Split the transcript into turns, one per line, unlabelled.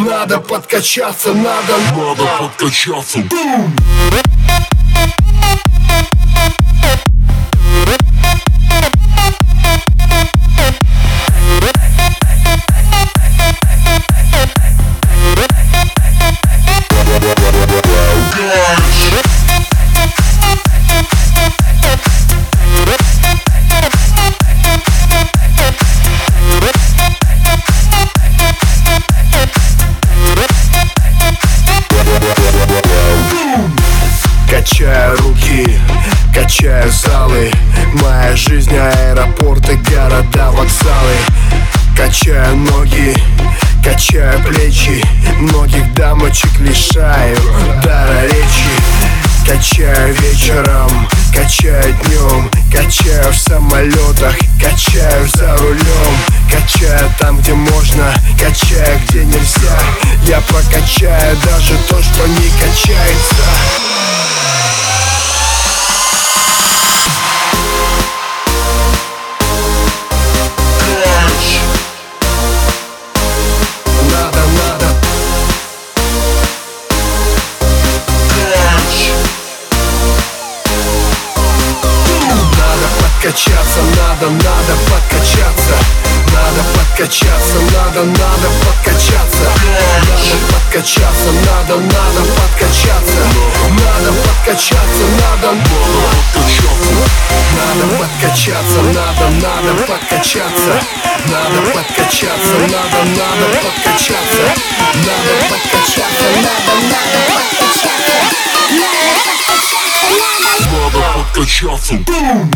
Надо подкачаться, надо.
Надо подкачаться.
Качаю качаю залы. Моя жизнь аэропорты, города, вокзалы. Качаю ноги, качаю плечи. Многих дамочек лишаю дара речи. Качаю вечером, качаю днем. Качаю в самолетах, качаю за рулем. Качаю там, где можно, качаю, где нельзя. Я прокачаю даже то, что не качается подкачаться, надо, надо подкачаться. Надо подкачаться, надо, надо подкачаться. Надо подкачаться, надо, надо подкачаться. Надо подкачаться, надо, надо подкачаться. Надо, надо подкачаться. Надо подкачаться, надо, надо подкачаться. Надо подкачаться, надо,
Надо подкачаться